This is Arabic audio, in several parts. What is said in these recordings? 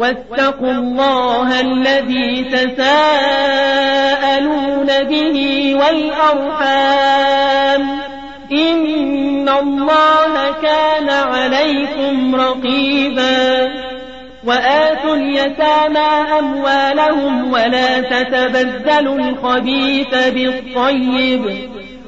واتقوا الله الذي تساءلون به والأرحام. إن الله كان عليكم رقيبا. وآتوا اليتامى أموالهم ولا تتبدلوا الخبيث بالطيب.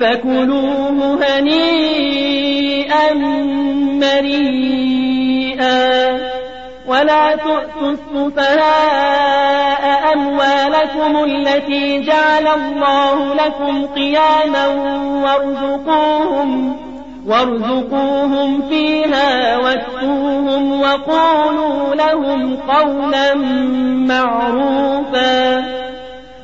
فكلوه هنيئا مريئا ولا تؤتوا السفهاء أموالكم التي جعل الله لكم قياما وارزقوهم وارزقوهم فيها واكتوهم وقولوا لهم قولا معروفا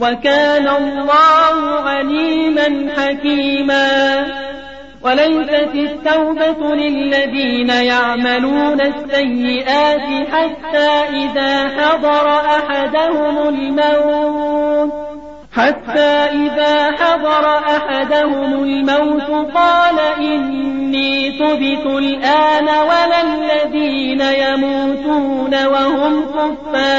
وكان الله عليما حكيما. وليست التوبة للذين يعملون السيئات حتى إذا حضر أحدهم الموت حتى إذا حضر أحدهم الموت قال إني تبت الآن ولا الذين يموتون وهم كفار.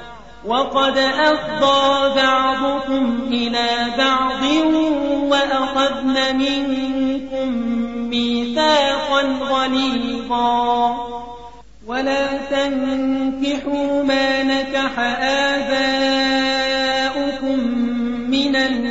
وقد أفضى بعضكم إلى بعض وأخذن منكم ميثاقا غليظا. ولا تنكحوا ما نكح آباؤكم من النساء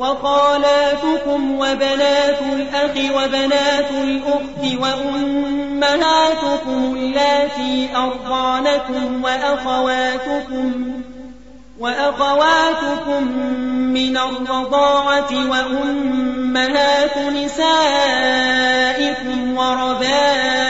وخالاتكم وبنات الأخ وبنات الأخت وأمهاتكم اللاتي أرضعنكم وأخواتكم وأخواتكم من الرضاعة وأمهات نسائكم وربائبكم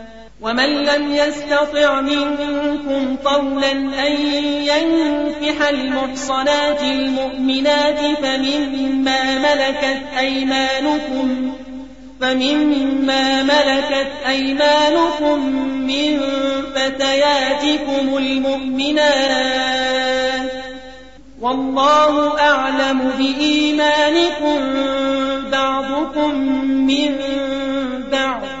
ومن لم يستطع منكم قولا أن ينكح المحصنات المؤمنات فمما ملكت أيمانكم فمما ملكت أيمانكم من فتياتكم المؤمنات والله أعلم بإيمانكم بعضكم من بعض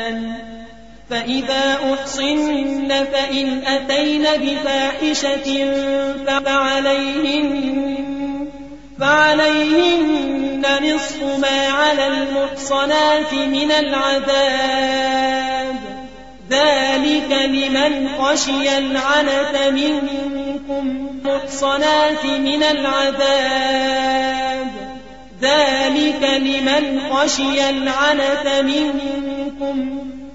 فإذا أحصن فإن أتين بفاحشة فعليهن فعليهن نصف ما على المحصنات من العذاب. ذلك لمن خشي العنة منكم محصنات من العذاب. ذلك لمن خشي العنة منكم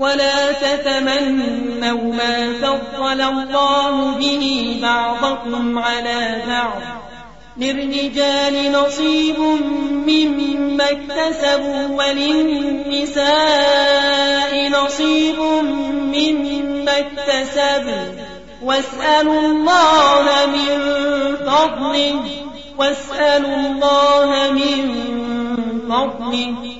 ولا تتمنوا ما فضل الله به بعضكم على بعض. للرجال نصيب مما اكتسبوا وللنساء نصيب مما اكتسبوا. واسألوا الله من فضله واسألوا الله من فضله.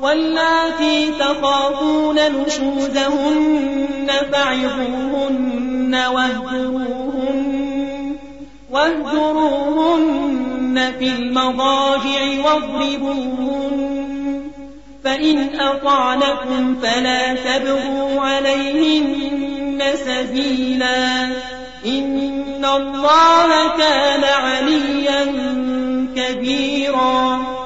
واللاتي تخافون نشوزهن فعظوهن واهجروهن واهجروهن في المضاجع واضربوهن. فإن أطعنكم فلا تبغوا عليهن سبيلا. إن الله كان عليا كبيرا.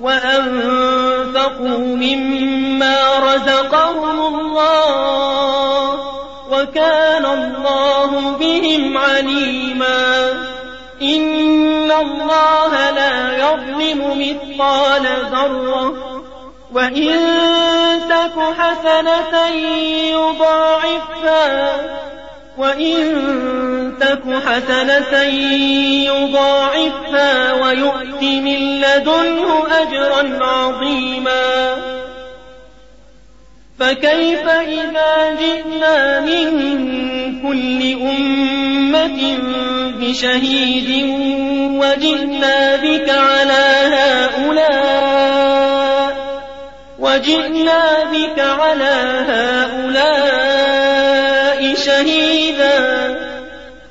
وأنفقوا مما رزقهم الله وكان الله بهم عليما. إن الله لا يظلم مثقال ذرة وإن تك حسنة يضاعفها وإن تك حسنة يضاعفها ويؤت من لدنه أجرا عظيما فكيف إذا جئنا من كل أمة بشهيد وجئنا بك على هؤلاء وجئنا بك على هؤلاء شهيدا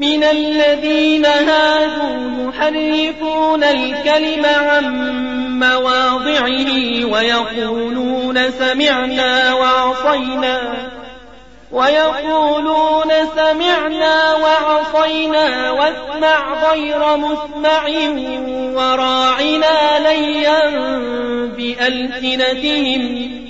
من الذين هادوا يحرفون الكلم عن مواضعه ويقولون سمعنا وعصينا ويقولون سمعنا وعصينا واسمع غير مسمع وراعنا ليا بألسنتهم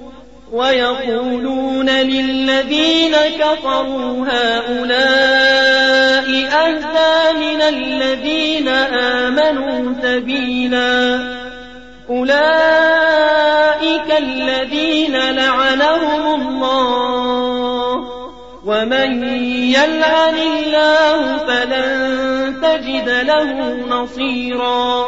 ويقولون للذين كفروا هؤلاء أهدى من الذين آمنوا سبيلا. أولئك الذين لعنهم الله. ومن يلعن الله فلن تجد له نصيرا.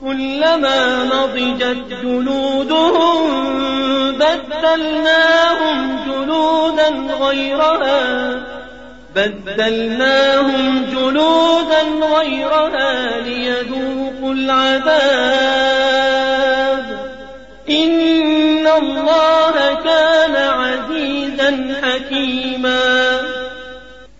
كلما نضجت جلودهم بدلناهم جلودا غيرها بدلناهم جلودا غيرها ليذوقوا العذاب. إن الله كان عزيزا حكيما.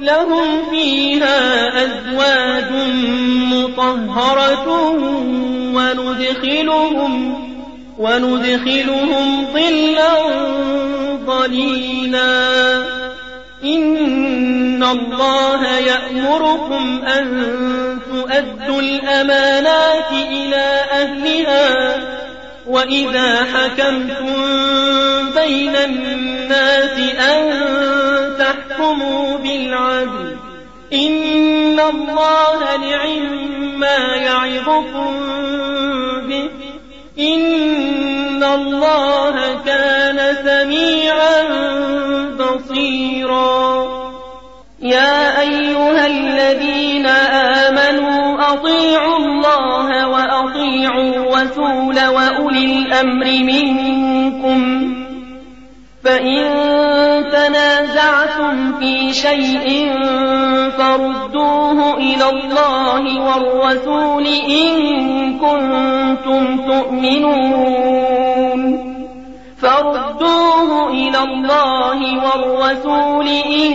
لهم فيها أزواج مطهرة وندخلهم وندخلهم ظلا ظليلا. إن الله يأمركم أن تؤدوا الأمانات إلى أهلها وإذا حكمتم بين الناس أن تحكموا بالعدل إن الله نعم ما يعظكم به إن الله كان سميعا بصيرا يا أيها الذين آمنوا أطيعوا وأطيعوا الرسول وأولي الأمر منكم. فإن تنازعتم في شيء فردوه إلى الله والرسول إن كنتم تؤمنون. فردوه إلى الله والرسول إن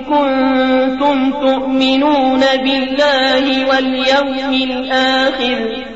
كنتم تؤمنون بالله واليوم الآخر.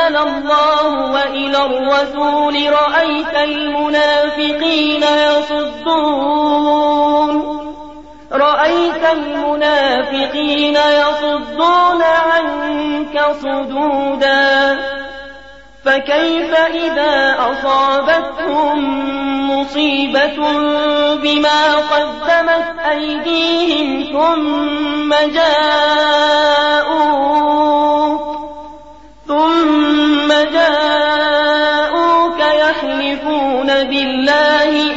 أنزل الله وإلى الرسول رأيت المنافقين يصدون. رأيت المنافقين يصدون عنك صدودا. فكيف إذا أصابتهم مصيبة بما قدمت أيديهم ثم جاءوك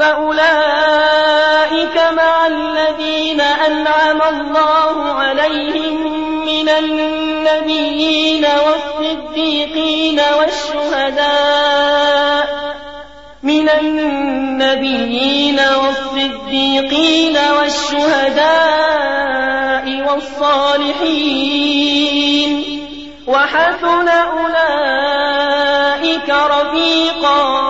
فأولئك مع الذين أنعم الله عليهم من النبيين والصديقين والشهداء من النبيين والصديقين والشهداء والصالحين. وحسن أولئك رفيقا.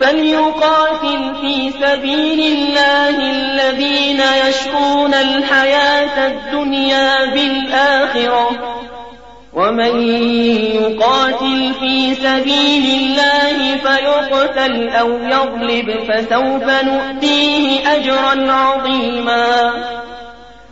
فليقاتل في سبيل الله الذين يشرون الحياة الدنيا بالآخرة. ومن يقاتل في سبيل الله فيقتل أو يغلب فسوف نؤتيه أجرا عظيما.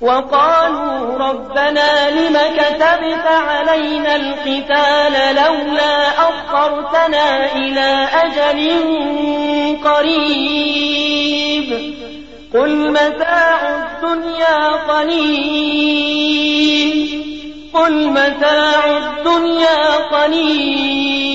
وقالوا ربنا لم كتبت علينا القتال لولا أخرتنا إلى أجل قريب قل متاع الدنيا قليل قل متاع الدنيا قليل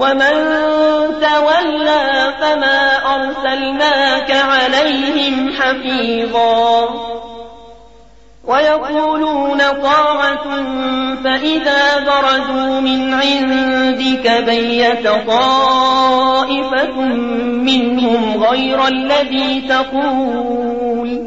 ومن تولى فما أرسلناك عليهم حفيظا. ويقولون طاعة فإذا برزوا من عندك بيت طائفة منهم غير الذي تقول.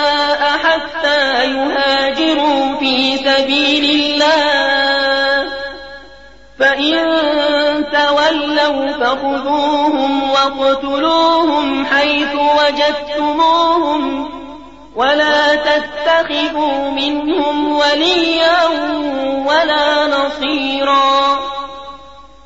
في سبيل الله. فإن تولوا فخذوهم واقتلوهم حيث وجدتموهم ولا تتخذوا منهم وليا ولا نصيرا.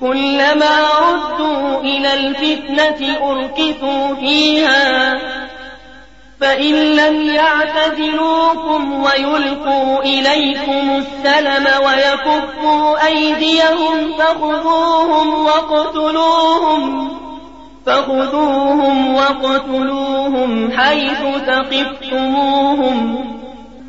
كلما ردوا إلى الفتنة أركثوا فيها فإن لم يعتزلوكم ويلقوا إليكم السلم ويكفوا أيديهم فخذوهم واقتلوهم فخذوهم واقتلوهم حيث ثقفتموهم.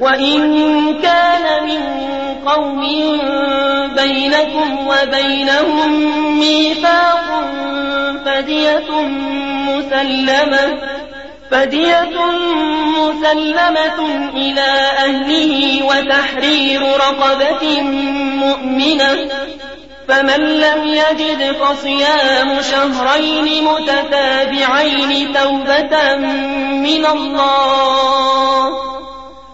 وإن كان من قوم بينكم وبينهم ميثاق فدية مسلمة فدية مسلمة إلى أهله وتحرير رقبة مؤمنة فمن لم يجد فصيام شهرين متتابعين توبة من الله.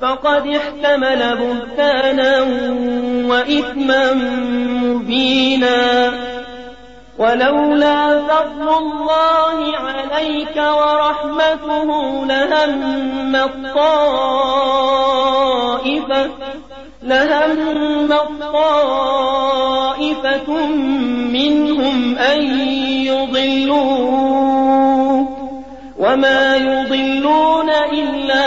فقد احتمل بهتانا وإثما مبينا. ولولا فضل الله عليك ورحمته لهم الطائفة لهم الطائفة منهم أن يضلوك. وما يضلون إلا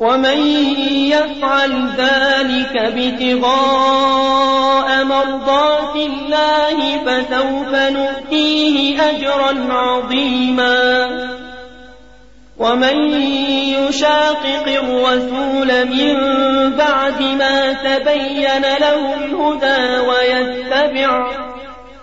ومن يفعل ذلك ابتغاء مرضات الله فسوف نؤتيه أجرا عظيما. ومن يشاقق الرسول من بعد ما تبين له الهدى ويتبع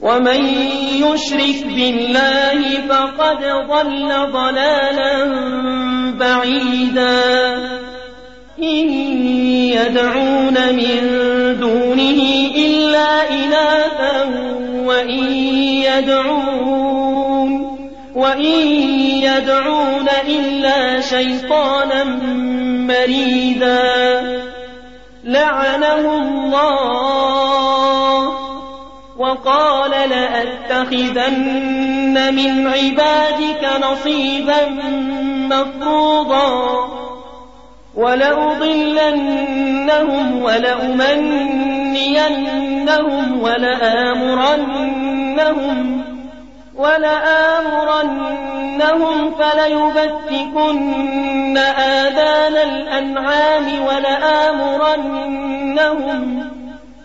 ومن يشرك بالله فقد ضل ضلالا بعيدا. إن يدعون من دونه إلا إناثا وإن يدعون وإن يدعون إلا شيطانا مريدا. لعنه الله وقال لأتخذن من عبادك نصيبا مفروضا ولأضلنهم ولأمنينهم ولآمرنهم ولآمرنهم فليبتكن آذان الأنعام ولآمرنهم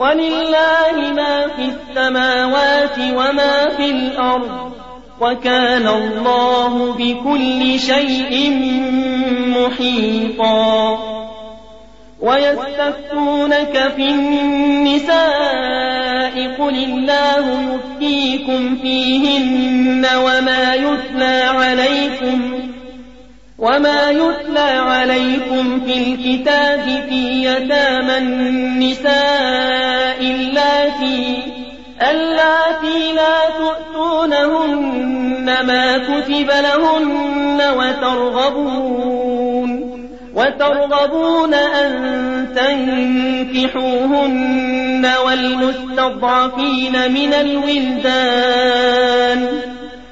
ولله ما في السماوات وما في الأرض وكان الله بكل شيء محيطا ويستفتونك في النساء قل الله يفتيكم فيهن وما يتلى عليكم وما يتلى عليكم في الكتاب في يتامى النساء اللاتي اللاتي لا تؤتونهن ما كتب لهن وترغبون وترغبون أن تنكحوهن والمستضعفين من الولدان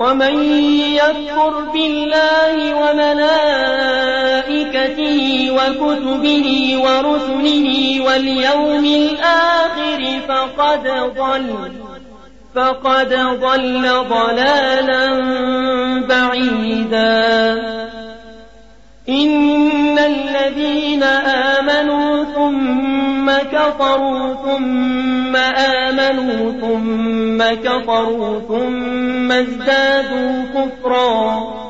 ومن يكفر بالله وملائكته وكتبه ورسله واليوم الآخر فقد ضل فقد ضل ضلالا بعيدا. إن الذين آمنوا ثم كفروا ثم آمنوا ثم كفروا ثم ازدادوا كفرا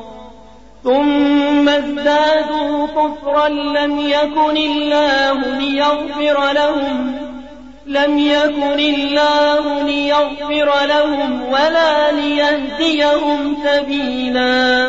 ثم ازدادوا كفرا لم يكن الله ليغفر لهم لم يكن الله ليغفر لهم ولا ليهديهم سبيلا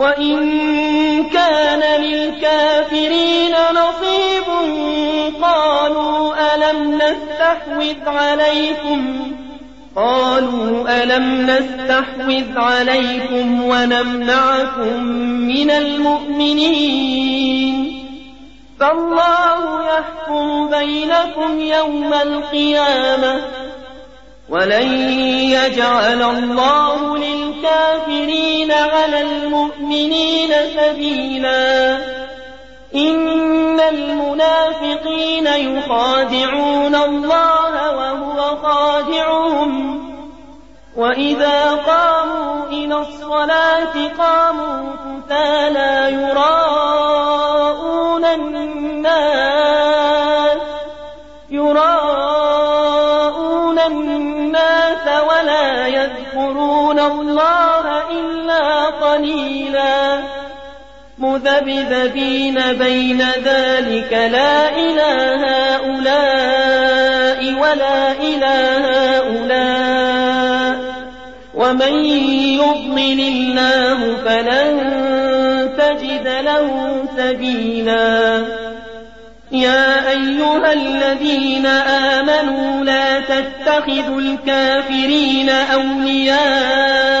وإن كان للكافرين نصيب قالوا ألم نستحوذ عليكم؟ قالوا ألم نستحوذ عليكم ونمنعكم من المؤمنين؟ فالله يحكم بينكم يوم القيامة. ولن يجعل الله للكافرين على المؤمنين سبيلا إن المنافقين يخادعون الله وهو خادعهم وإذا قاموا إلى الصلاة قاموا لا يراءون الناس مذبذبين بين ذلك لا إله هؤلاء ولا إله هؤلاء ومن يضلل الله فلن تجد له سبيلا. يا أيها الذين آمنوا لا تتخذوا الكافرين أولياء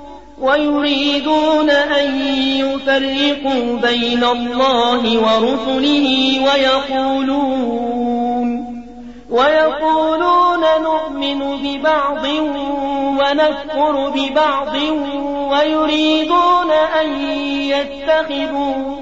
ويريدون أن يفرقوا بين الله ورسله ويقولون ويقولون نؤمن ببعض ونكفر ببعض ويريدون أن يتخذوا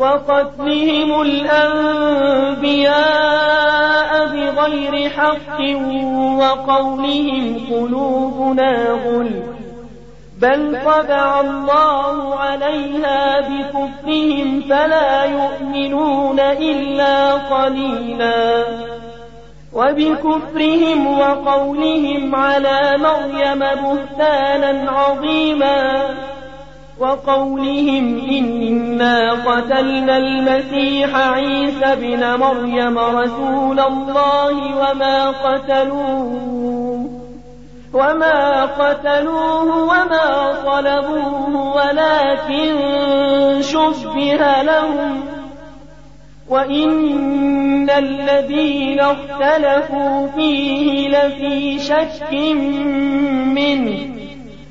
وقتلهم الأنبياء بغير حق وقولهم قلوبنا غل. بل طبع الله عليها بكفرهم فلا يؤمنون إلا قليلا. وبكفرهم وقولهم على مريم بهتانا عظيما. وقولهم إنا قتلنا المسيح عيسى بن مريم رسول الله وما قتلوه وما قتلوه وما صلبوه ولكن شبه لهم. وإن الذين اختلفوا فيه لفي شك منه.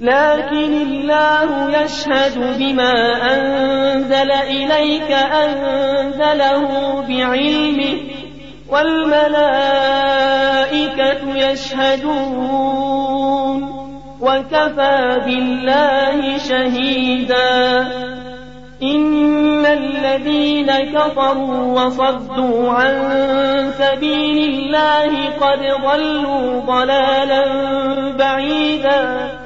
لكن الله يشهد بما أنزل إليك أنزله بعلمه والملائكة يشهدون وكفى بالله شهيدا. إن الذين كفروا وصدوا عن سبيل الله قد ضلوا ضلالا بعيدا.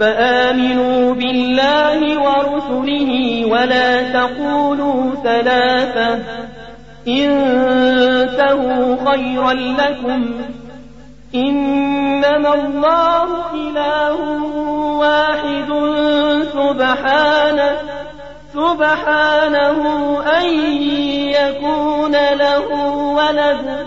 فآمنوا بالله ورسله ولا تقولوا ثلاثة. انتهوا خيرا لكم. إنما الله إله واحد سبحانه سبحانه أن يكون له ولد.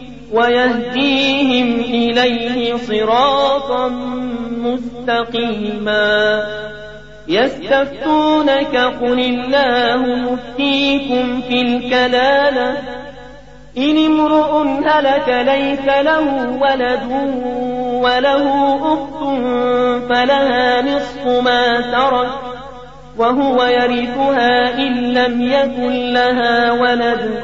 ويهديهم إليه صراطا مستقيما. يستفتونك قل الله مفتيكم في الكلالة. إن امرؤ هلك ليس له ولد وله أخت فلها نصف ما ترك وهو يرثها إن لم يكن لها ولد.